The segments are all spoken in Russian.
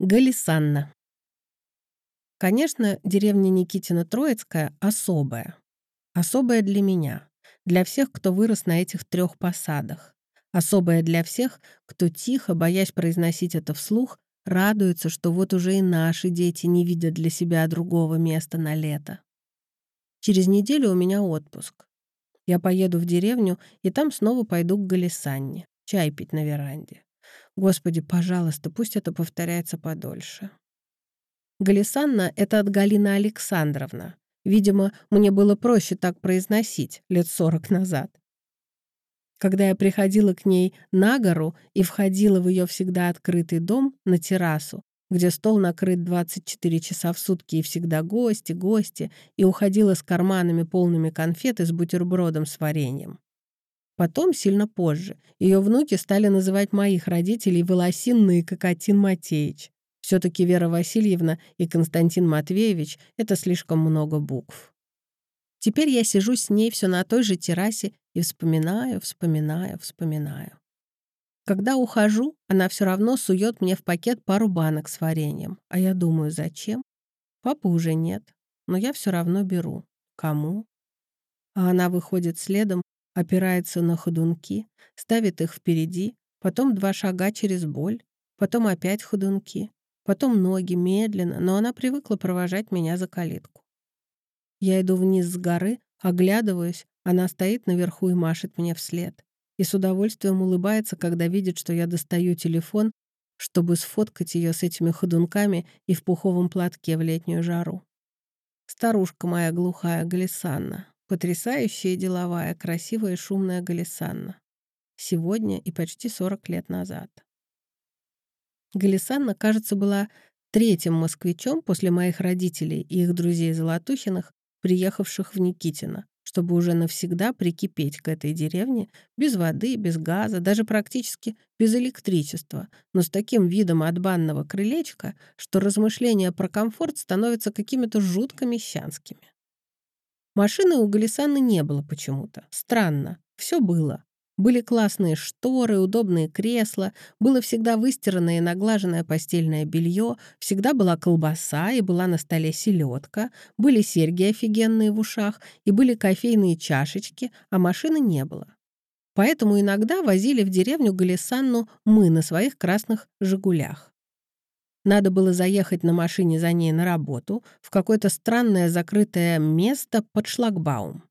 Галисанна. Конечно, деревня Никитина-Троицкая особая. Особая для меня, для всех, кто вырос на этих трех посадах. Особая для всех, кто тихо, боясь произносить это вслух, радуется, что вот уже и наши дети не видят для себя другого места на лето. Через неделю у меня отпуск. Я поеду в деревню, и там снова пойду к Галисанне, чай пить на веранде. Господи, пожалуйста, пусть это повторяется подольше. Галисанна — это от Галины Александровна. Видимо, мне было проще так произносить лет сорок назад. Когда я приходила к ней на гору и входила в ее всегда открытый дом на террасу, где стол накрыт 24 часа в сутки и всегда гости, гости, и уходила с карманами полными конфет и с бутербродом с вареньем. Потом, сильно позже, ее внуки стали называть моих родителей Волосинна и Кокотин Матеич. Все-таки Вера Васильевна и Константин Матвеевич — это слишком много букв. Теперь я сижу с ней все на той же террасе и вспоминаю, вспоминаю, вспоминаю. Когда ухожу, она все равно сует мне в пакет пару банок с вареньем. А я думаю, зачем? Папы уже нет, но я все равно беру. Кому? А она выходит следом опирается на ходунки, ставит их впереди, потом два шага через боль, потом опять ходунки, потом ноги медленно, но она привыкла провожать меня за калитку. Я иду вниз с горы, оглядываюсь, она стоит наверху и машет мне вслед. И с удовольствием улыбается, когда видит, что я достаю телефон, чтобы сфоткать ее с этими ходунками и в пуховом платке в летнюю жару. Старушка моя глухая, Глисанна. Потрясающая деловая, красивая и шумная Галисанна. Сегодня и почти 40 лет назад. Галисанна, кажется, была третьим москвичом после моих родителей и их друзей Золотухиных, приехавших в Никитино, чтобы уже навсегда прикипеть к этой деревне без воды, без газа, даже практически без электричества, но с таким видом от банного крылечка, что размышления про комфорт становятся какими-то жутко мещанскими. Машины у Галисаны не было почему-то. Странно. Все было. Были классные шторы, удобные кресла, было всегда выстиранное и наглаженное постельное белье, всегда была колбаса и была на столе селедка, были серьги офигенные в ушах и были кофейные чашечки, а машины не было. Поэтому иногда возили в деревню Галисанну мы на своих красных «Жигулях». Надо было заехать на машине за ней на работу в какое-то странное закрытое место под шлагбаум.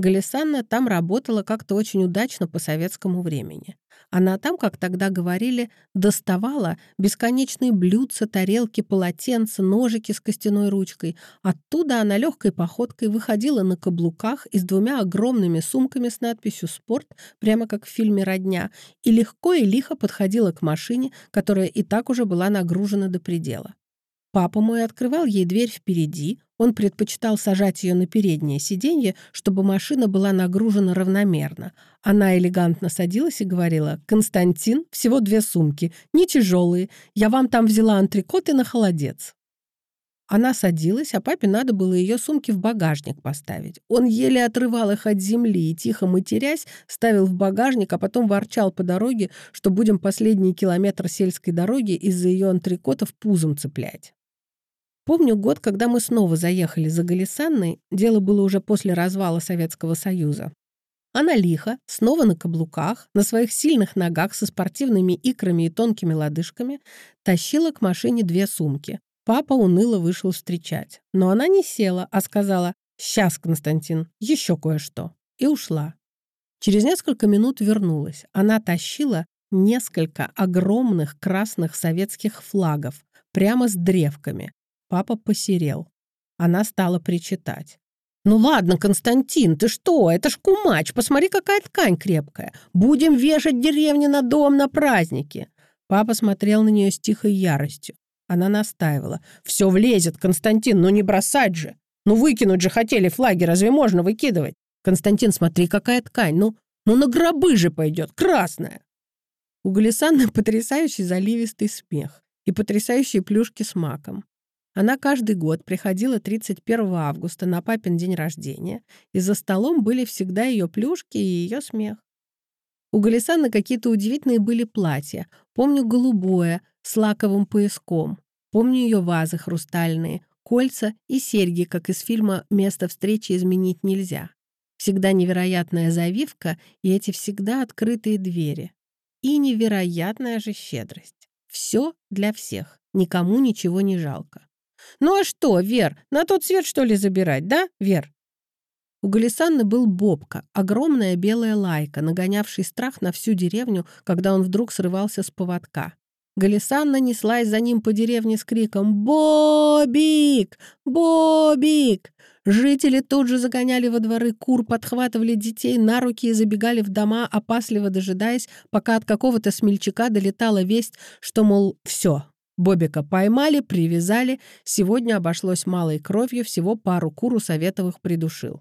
Галисанна там работала как-то очень удачно по советскому времени. Она там, как тогда говорили, доставала бесконечные блюдца, тарелки, полотенца, ножики с костяной ручкой. Оттуда она легкой походкой выходила на каблуках и с двумя огромными сумками с надписью «Спорт», прямо как в фильме «Родня», и легко и лихо подходила к машине, которая и так уже была нагружена до предела. Папа мой открывал ей дверь впереди, он предпочитал сажать ее на переднее сиденье, чтобы машина была нагружена равномерно. Она элегантно садилась и говорила, «Константин, всего две сумки, не тяжелые, я вам там взяла антрикот и на холодец». Она садилась, а папе надо было ее сумки в багажник поставить. Он еле отрывал их от земли и, тихо матерясь, ставил в багажник, а потом ворчал по дороге, что будем последний километр сельской дороги из-за ее антрикотов пузом цеплять. Помню год, когда мы снова заехали за Галисанной, дело было уже после развала Советского Союза. Она лихо, снова на каблуках, на своих сильных ногах со спортивными икрами и тонкими лодыжками, тащила к машине две сумки. Папа уныло вышел встречать. Но она не села, а сказала «Сейчас, Константин, еще кое-что». И ушла. Через несколько минут вернулась. Она тащила несколько огромных красных советских флагов, прямо с древками, Папа посерел. Она стала причитать. «Ну ладно, Константин, ты что? Это ж кумач, посмотри, какая ткань крепкая. Будем вешать деревни на дом на праздники». Папа смотрел на нее с тихой яростью. Она настаивала. «Все влезет, Константин, ну не бросать же! Ну выкинуть же хотели флаги, разве можно выкидывать? Константин, смотри, какая ткань, ну, ну на гробы же пойдет, красная!» У Галисанны потрясающий заливистый смех и потрясающие плюшки с маком. Она каждый год приходила 31 августа на папин день рождения, и за столом были всегда ее плюшки и ее смех. У Галисаны какие-то удивительные были платья. Помню голубое, с лаковым пояском. Помню ее вазы хрустальные, кольца и серьги, как из фильма «Место встречи изменить нельзя». Всегда невероятная завивка и эти всегда открытые двери. И невероятная же щедрость. Все для всех, никому ничего не жалко. «Ну а что, Вер, на тот свет что ли забирать, да, Вер?» У Галисанны был Бобка, огромная белая лайка, нагонявший страх на всю деревню, когда он вдруг срывался с поводка. Галисанна неслась за ним по деревне с криком «Бобик! Бобик!». Жители тут же загоняли во дворы кур, подхватывали детей на руки и забегали в дома, опасливо дожидаясь, пока от какого-то смельчака долетала весть, что, мол, все, Бобика поймали, привязали, сегодня обошлось малой кровью, всего пару кур у Советовых придушил.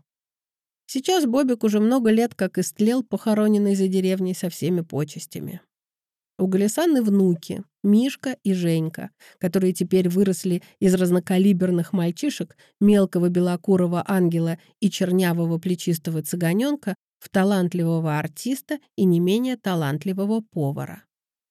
Сейчас Бобик уже много лет как истлел, похороненный за деревней со всеми почестями. У Галисаны внуки, Мишка и Женька, которые теперь выросли из разнокалиберных мальчишек, мелкого белокурого ангела и чернявого плечистого цыганенка, в талантливого артиста и не менее талантливого повара.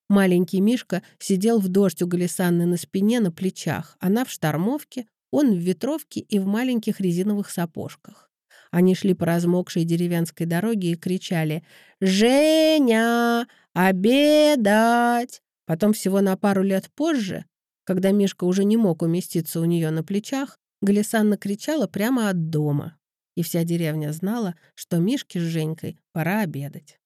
Маленький Мишка сидел в дождь у Галисанны на спине, на плечах, она в штормовке, он в ветровке и в маленьких резиновых сапожках. Они шли по размокшей деревенской дороге и кричали «Женя! Обедать!» Потом всего на пару лет позже, когда Мишка уже не мог уместиться у нее на плечах, Галисанна кричала прямо от дома. И вся деревня знала, что Мишке с Женькой пора обедать.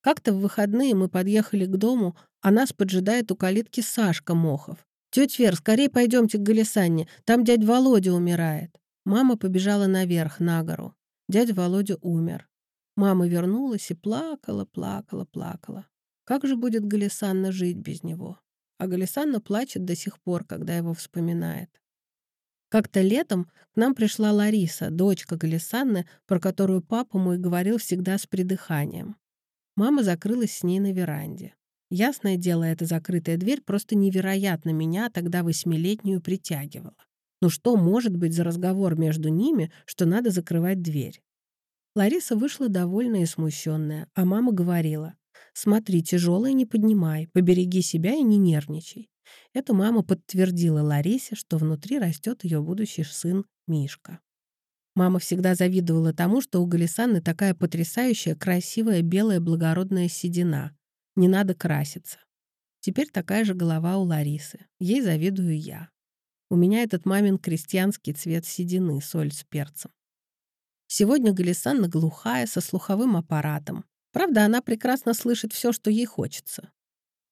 Как-то в выходные мы подъехали к дому, а нас поджидает у калитки Сашка Мохов. «Тетя Вер, скорее пойдемте к Галисанне, там дядь Володя умирает». Мама побежала наверх, на гору. Дядя Володя умер. Мама вернулась и плакала, плакала, плакала. Как же будет Галисанна жить без него? А Галисанна плачет до сих пор, когда его вспоминает. Как-то летом к нам пришла Лариса, дочка Галисанны, про которую папа мой говорил всегда с придыханием. Мама закрылась с ней на веранде. Ясное дело, эта закрытая дверь просто невероятно меня тогда восьмилетнюю притягивала. Ну что может быть за разговор между ними, что надо закрывать дверь? Лариса вышла довольная и смущенная, а мама говорила, «Смотри, тяжелое не поднимай, побереги себя и не нервничай». Эта мама подтвердила Ларисе, что внутри растет ее будущий сын Мишка. Мама всегда завидовала тому, что у Галисаны такая потрясающая, красивая, белая, благородная седина. Не надо краситься. Теперь такая же голова у Ларисы. Ей завидую я. У меня этот мамин крестьянский цвет седины, соль с перцем. Сегодня Галисанна глухая, со слуховым аппаратом. Правда, она прекрасно слышит все, что ей хочется.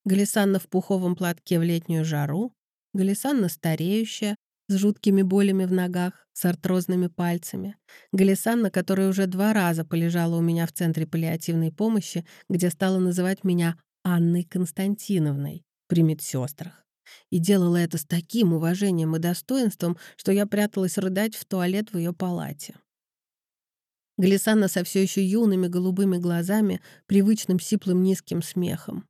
Галисанна в пуховом платке в летнюю жару, Галисанна стареющая, с жуткими болями в ногах, с артрозными пальцами. Галисанна, которая уже два раза полежала у меня в центре паллиативной помощи, где стала называть меня Анной Константиновной при медсестрах. И делала это с таким уважением и достоинством, что я пряталась рыдать в туалет в ее палате. Глисанна со все еще юными голубыми глазами, привычным сиплым низким смехом.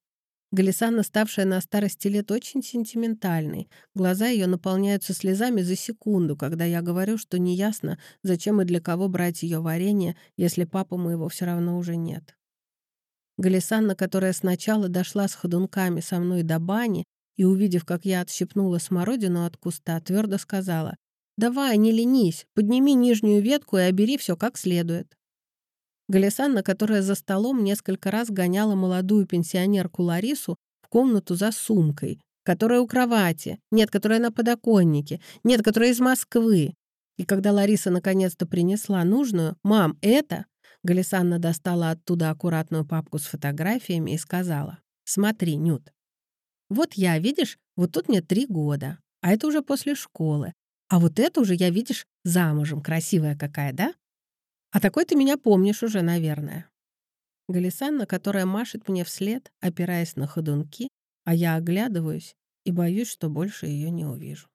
Галисанна, ставшая на старости лет очень сентиментальной, глаза ее наполняются слезами за секунду, когда я говорю, что неясно, зачем и для кого брать ее варенье, если папы моего все равно уже нет. Галисанна, которая сначала дошла с ходунками со мной до бани, и, увидев, как я отщипнула смородину от куста, твердо сказала, «Давай, не ленись, подними нижнюю ветку и обери все как следует». Галисанна, которая за столом несколько раз гоняла молодую пенсионерку Ларису в комнату за сумкой, которая у кровати, нет, которая на подоконнике, нет, которая из Москвы. И когда Лариса наконец-то принесла нужную, «Мам, это...» Галисанна достала оттуда аккуратную папку с фотографиями и сказала, «Смотри, Нют, вот я, видишь, вот тут мне три года, а это уже после школы. А вот это уже я, видишь, замужем, красивая какая, да? А такой ты меня помнишь уже, наверное. Галисанна, которая машет мне вслед, опираясь на ходунки, а я оглядываюсь и боюсь, что больше ее не увижу.